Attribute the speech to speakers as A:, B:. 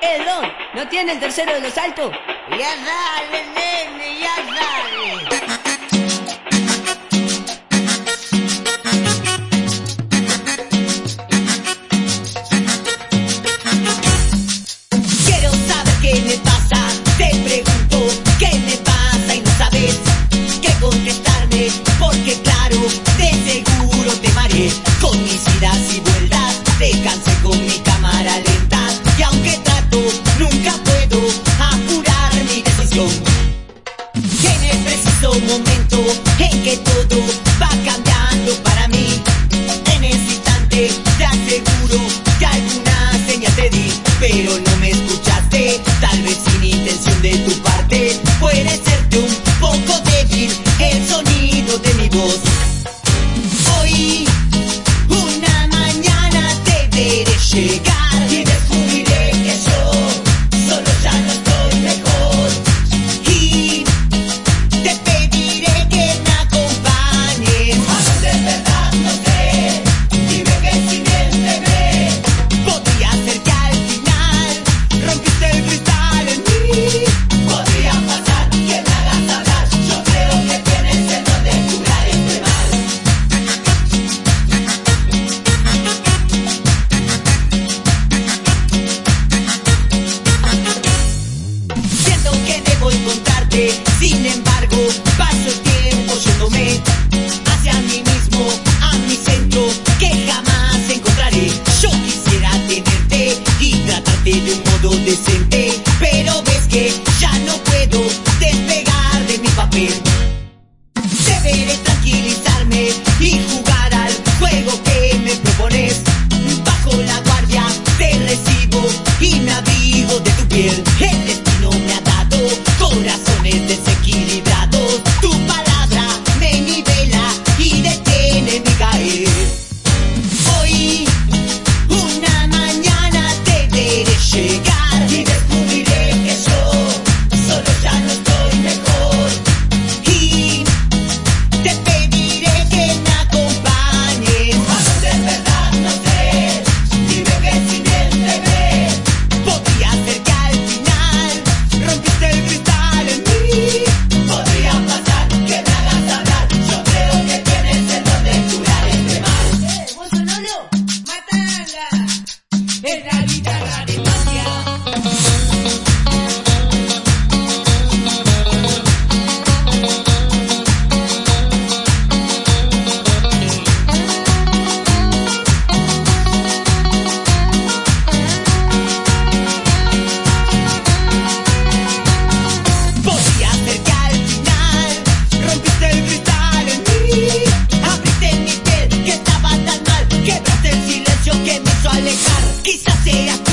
A: Eh, Don, ¿no tiene el tercero de los altos?
B: Ya sale, nene, ya sale.
C: Quiero saber qué me pasa, te pregunto qué me pasa y no sabes qué contestarme, porque claro, de seguro te mareé va cambiando para mí, en ese instante te aseguro que alguna señal te di, pero no me escuchaste, tal vez sin intención de tu parte, puede Siento que debo encontrarte, sin embargo, paso el tiempo yéndome hacia mí mismo, a mi centro, que jamás encontraré. Yo quisiera tenerte y tratarte de un modo decente, pero ves que ya no puedo despegar de mi papel. Deberé tranquilizarme y jugar al juego que me propones. Bajo la guardia te recibo y me abrigo de tu piel. sea